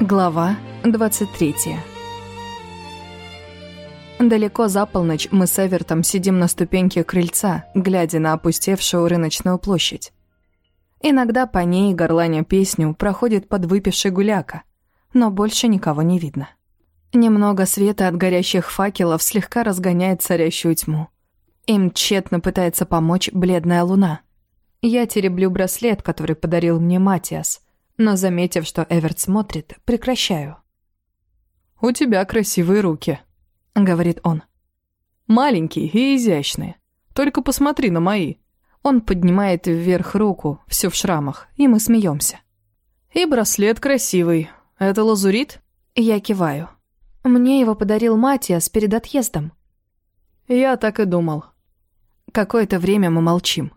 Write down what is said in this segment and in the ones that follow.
Глава 23 Далеко за полночь мы с Эвертом сидим на ступеньке крыльца, глядя на опустевшую рыночную площадь. Иногда по ней, горланя песню, проходит подвыпивший гуляка, но больше никого не видно. Немного света от горящих факелов слегка разгоняет царящую тьму. Им тщетно пытается помочь бледная луна. Я тереблю браслет, который подарил мне Матиас — но, заметив, что Эверт смотрит, прекращаю. «У тебя красивые руки», — говорит он. «Маленькие и изящные. Только посмотри на мои». Он поднимает вверх руку, всю в шрамах, и мы смеемся. «И браслет красивый. Это лазурит?» Я киваю. Мне его подарил Матиас перед отъездом. Я так и думал. Какое-то время мы молчим.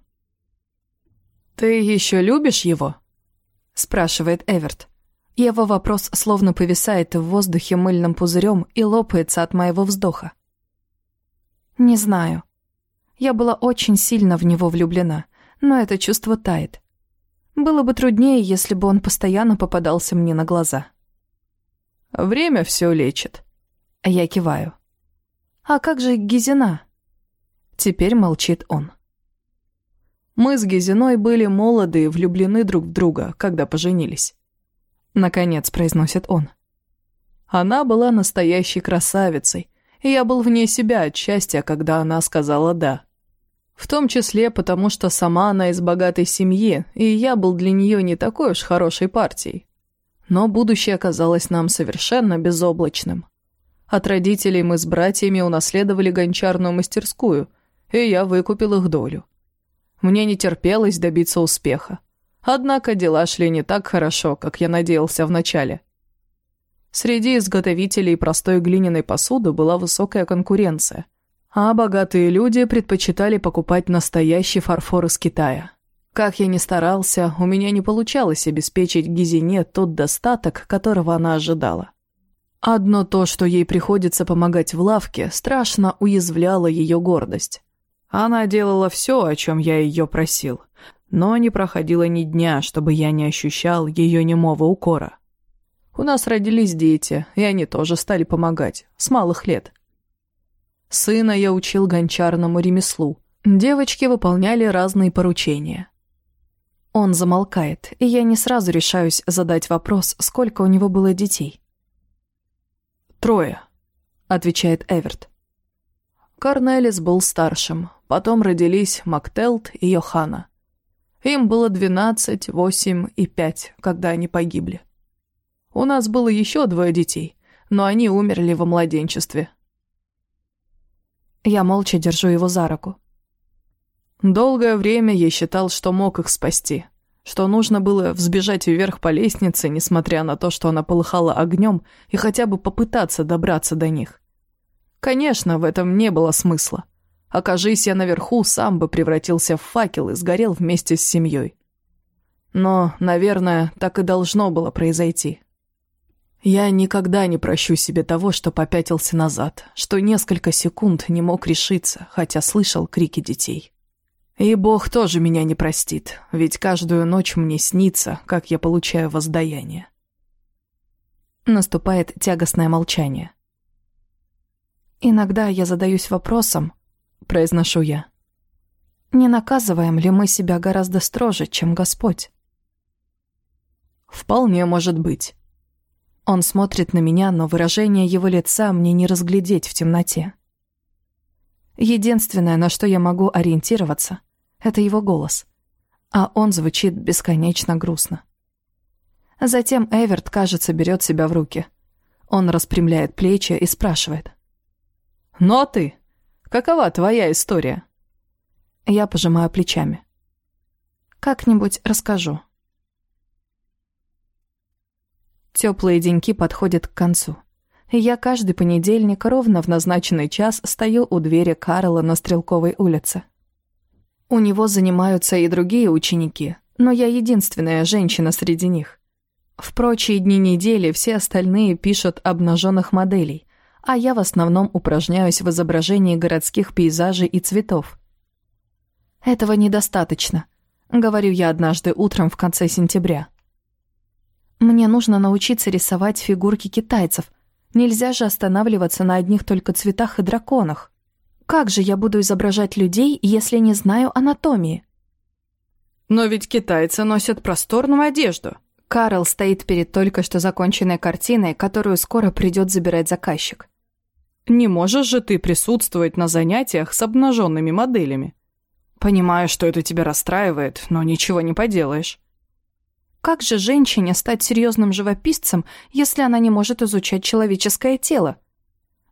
«Ты еще любишь его?» — спрашивает Эверт. Его вопрос словно повисает в воздухе мыльным пузырем и лопается от моего вздоха. «Не знаю. Я была очень сильно в него влюблена, но это чувство тает. Было бы труднее, если бы он постоянно попадался мне на глаза». «Время все лечит». Я киваю. «А как же Гизина?» Теперь молчит он. Мы с Гизиной были молоды и влюблены друг в друга, когда поженились. Наконец произносит он. Она была настоящей красавицей, и я был вне себя от счастья, когда она сказала «да». В том числе потому, что сама она из богатой семьи, и я был для нее не такой уж хорошей партией. Но будущее оказалось нам совершенно безоблачным. От родителей мы с братьями унаследовали гончарную мастерскую, и я выкупил их долю. Мне не терпелось добиться успеха. Однако дела шли не так хорошо, как я надеялся вначале. Среди изготовителей простой глиняной посуды была высокая конкуренция, а богатые люди предпочитали покупать настоящий фарфор из Китая. Как я ни старался, у меня не получалось обеспечить Гизине тот достаток, которого она ожидала. Одно то, что ей приходится помогать в лавке, страшно уязвляло ее гордость. Она делала все, о чем я ее просил, но не проходило ни дня, чтобы я не ощущал ее немого укора. У нас родились дети, и они тоже стали помогать, с малых лет. Сына я учил гончарному ремеслу. Девочки выполняли разные поручения. Он замолкает, и я не сразу решаюсь задать вопрос, сколько у него было детей. «Трое», — отвечает Эверт. Корнелис был старшим, Потом родились Мактелт и Йохана. Им было двенадцать, восемь и пять, когда они погибли. У нас было еще двое детей, но они умерли во младенчестве. Я молча держу его за руку. Долгое время я считал, что мог их спасти, что нужно было взбежать вверх по лестнице, несмотря на то, что она полыхала огнем, и хотя бы попытаться добраться до них. Конечно, в этом не было смысла. Окажись я наверху, сам бы превратился в факел и сгорел вместе с семьей. Но, наверное, так и должно было произойти. Я никогда не прощу себе того, что попятился назад, что несколько секунд не мог решиться, хотя слышал крики детей. И Бог тоже меня не простит, ведь каждую ночь мне снится, как я получаю воздаяние. Наступает тягостное молчание. Иногда я задаюсь вопросом, — произношу я. «Не наказываем ли мы себя гораздо строже, чем Господь?» «Вполне может быть». Он смотрит на меня, но выражение его лица мне не разглядеть в темноте. Единственное, на что я могу ориентироваться, это его голос. А он звучит бесконечно грустно. Затем Эверт, кажется, берет себя в руки. Он распрямляет плечи и спрашивает. «Ну а ты?» Какова твоя история?» Я пожимаю плечами. «Как-нибудь расскажу». Теплые деньки подходят к концу. Я каждый понедельник ровно в назначенный час стою у двери Карла на Стрелковой улице. У него занимаются и другие ученики, но я единственная женщина среди них. В прочие дни недели все остальные пишут обнаженных моделей, а я в основном упражняюсь в изображении городских пейзажей и цветов. «Этого недостаточно», — говорю я однажды утром в конце сентября. «Мне нужно научиться рисовать фигурки китайцев. Нельзя же останавливаться на одних только цветах и драконах. Как же я буду изображать людей, если не знаю анатомии?» «Но ведь китайцы носят просторную одежду», Карл стоит перед только что законченной картиной, которую скоро придет забирать заказчик. Не можешь же ты присутствовать на занятиях с обнаженными моделями. Понимаю, что это тебя расстраивает, но ничего не поделаешь. Как же женщине стать серьезным живописцем, если она не может изучать человеческое тело?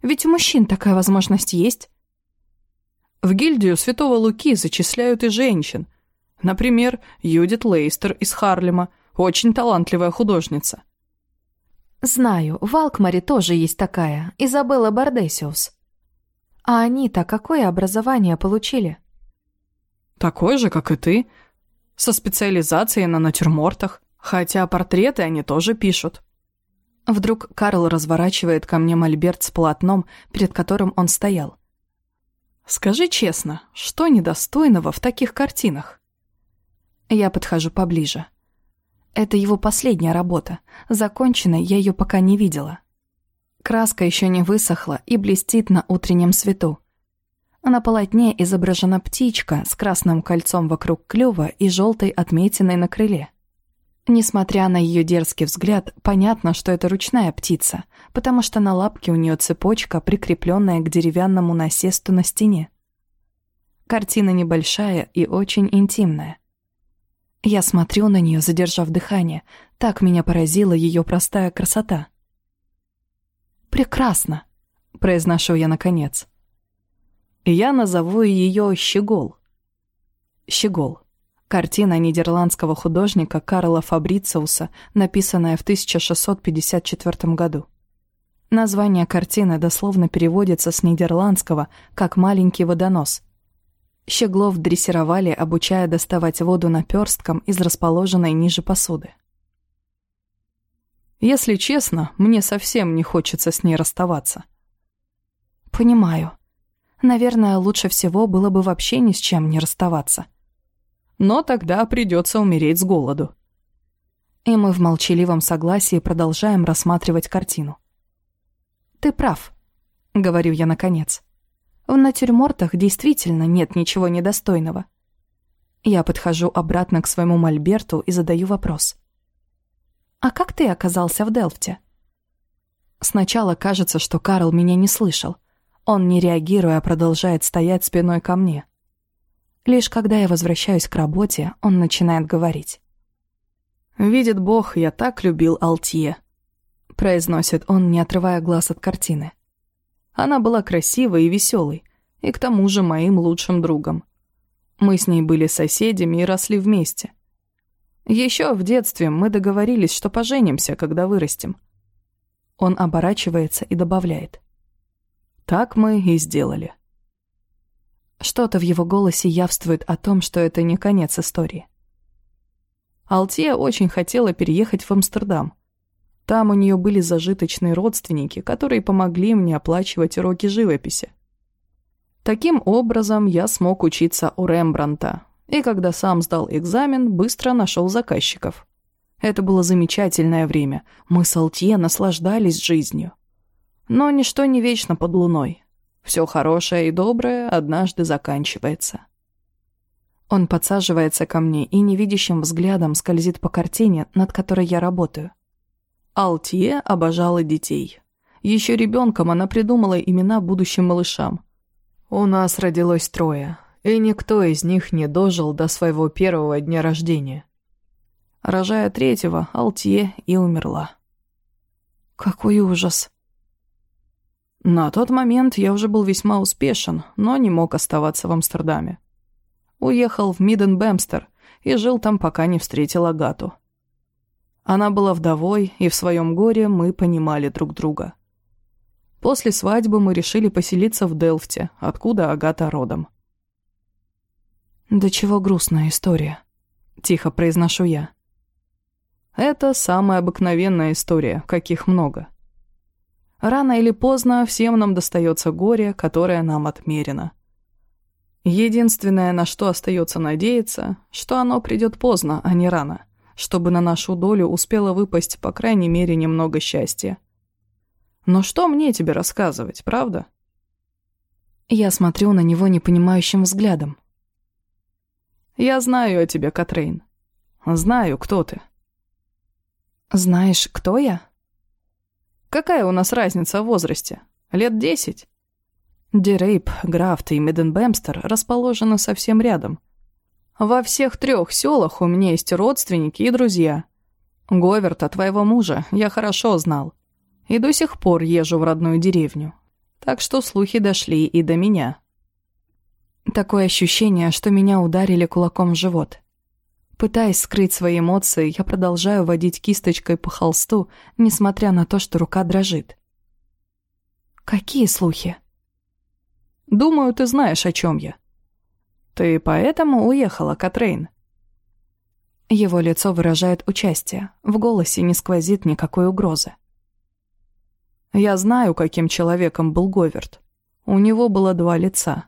Ведь у мужчин такая возможность есть. В гильдию Святого Луки зачисляют и женщин. Например, Юдит Лейстер из Харлема, очень талантливая художница. «Знаю, в Алкмаре тоже есть такая, Изабелла Бардесиус. А они-то какое образование получили?» «Такое же, как и ты, со специализацией на натюрмортах, хотя портреты они тоже пишут». Вдруг Карл разворачивает ко мне мольберт с полотном, перед которым он стоял. «Скажи честно, что недостойного в таких картинах?» Я подхожу поближе. Это его последняя работа. Законченной я ее пока не видела. Краска еще не высохла и блестит на утреннем свету. На полотне изображена птичка с красным кольцом вокруг клюва и желтой отметиной на крыле. Несмотря на ее дерзкий взгляд, понятно, что это ручная птица, потому что на лапке у нее цепочка, прикрепленная к деревянному насесту на стене. Картина небольшая и очень интимная. Я смотрю на нее, задержав дыхание. Так меня поразила ее простая красота. «Прекрасно», — произношу я наконец. Я назову ее «Щегол». «Щегол» — картина нидерландского художника Карла Фабрициуса, написанная в 1654 году. Название картины дословно переводится с нидерландского как «маленький водонос», Щеглов дрессировали, обучая доставать воду наперстком из расположенной ниже посуды. Если честно, мне совсем не хочется с ней расставаться. Понимаю. Наверное, лучше всего было бы вообще ни с чем не расставаться. Но тогда придется умереть с голоду. И мы в молчаливом согласии продолжаем рассматривать картину. «Ты прав», — говорю я наконец. В натюрмортах действительно нет ничего недостойного. Я подхожу обратно к своему мольберту и задаю вопрос. «А как ты оказался в Делфте?» Сначала кажется, что Карл меня не слышал. Он, не реагируя, продолжает стоять спиной ко мне. Лишь когда я возвращаюсь к работе, он начинает говорить. «Видит Бог, я так любил Алтье», — произносит он, не отрывая глаз от картины. Она была красивой и веселой, и к тому же моим лучшим другом. Мы с ней были соседями и росли вместе. Еще в детстве мы договорились, что поженимся, когда вырастем. Он оборачивается и добавляет. Так мы и сделали. Что-то в его голосе явствует о том, что это не конец истории. Алтия очень хотела переехать в Амстердам. Там у нее были зажиточные родственники, которые помогли мне оплачивать уроки живописи. Таким образом, я смог учиться у Рембранта, и когда сам сдал экзамен, быстро нашел заказчиков. Это было замечательное время, мы с Алтье наслаждались жизнью. Но ничто не вечно под луной. Все хорошее и доброе однажды заканчивается. Он подсаживается ко мне и невидящим взглядом скользит по картине, над которой я работаю. Алтье обожала детей. Еще ребенком она придумала имена будущим малышам. У нас родилось трое, и никто из них не дожил до своего первого дня рождения. Рожая третьего, Алтье и умерла. Какой ужас. На тот момент я уже был весьма успешен, но не мог оставаться в Амстердаме. Уехал в Миденбемстер и жил там, пока не встретил Агату. Она была вдовой, и в своем горе мы понимали друг друга. После свадьбы мы решили поселиться в Делфте, откуда Агата родом. «Да чего грустная история», — тихо произношу я. Это самая обыкновенная история, каких много. Рано или поздно всем нам достается горе, которое нам отмерено. Единственное, на что остается надеяться, что оно придет поздно, а не рано, чтобы на нашу долю успело выпасть, по крайней мере, немного счастья. Но что мне тебе рассказывать, правда? Я смотрю на него непонимающим взглядом. Я знаю о тебе, Катрейн. Знаю, кто ты. Знаешь, кто я? Какая у нас разница в возрасте? Лет десять? Дирейп, Графт и Меденбемстер расположены совсем рядом. Во всех трех селах у меня есть родственники и друзья. Говерта, твоего мужа, я хорошо знал. И до сих пор езжу в родную деревню. Так что слухи дошли и до меня. Такое ощущение, что меня ударили кулаком в живот. Пытаясь скрыть свои эмоции, я продолжаю водить кисточкой по холсту, несмотря на то, что рука дрожит. «Какие слухи?» Думаю, ты знаешь, о чем я. Ты поэтому уехала, Катрейн?» Его лицо выражает участие, в голосе не сквозит никакой угрозы. «Я знаю, каким человеком был Говард. У него было два лица.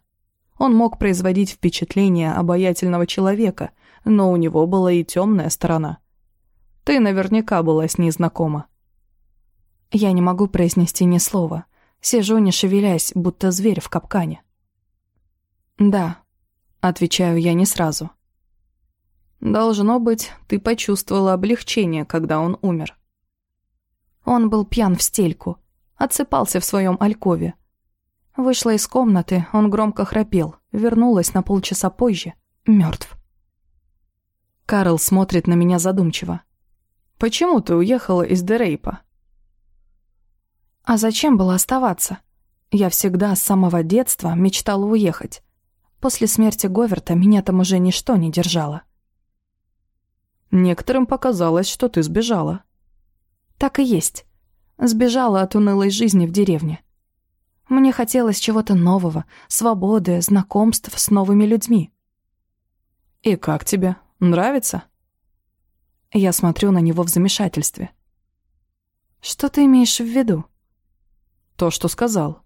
Он мог производить впечатление обаятельного человека, но у него была и темная сторона. Ты наверняка была с ней знакома». Я не могу произнести ни слова, Сижу, не шевелясь, будто зверь в капкане. «Да», — отвечаю я не сразу. «Должно быть, ты почувствовала облегчение, когда он умер». Он был пьян в стельку, отсыпался в своем алькове. Вышла из комнаты, он громко храпел, вернулась на полчаса позже, мертв. Карл смотрит на меня задумчиво. «Почему ты уехала из Дерейпа?» А зачем было оставаться? Я всегда с самого детства мечтала уехать. После смерти Говерта меня там уже ничто не держало. Некоторым показалось, что ты сбежала. Так и есть. Сбежала от унылой жизни в деревне. Мне хотелось чего-то нового, свободы, знакомств с новыми людьми. «И как тебе? Нравится?» Я смотрю на него в замешательстве. «Что ты имеешь в виду?» то, что сказал.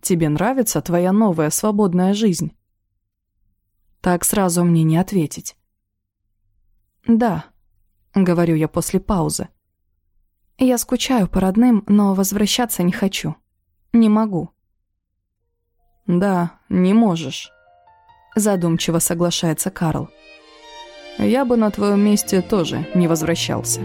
Тебе нравится твоя новая свободная жизнь?» Так сразу мне не ответить. «Да», — говорю я после паузы. «Я скучаю по родным, но возвращаться не хочу. Не могу». «Да, не можешь», — задумчиво соглашается Карл. «Я бы на твоем месте тоже не возвращался».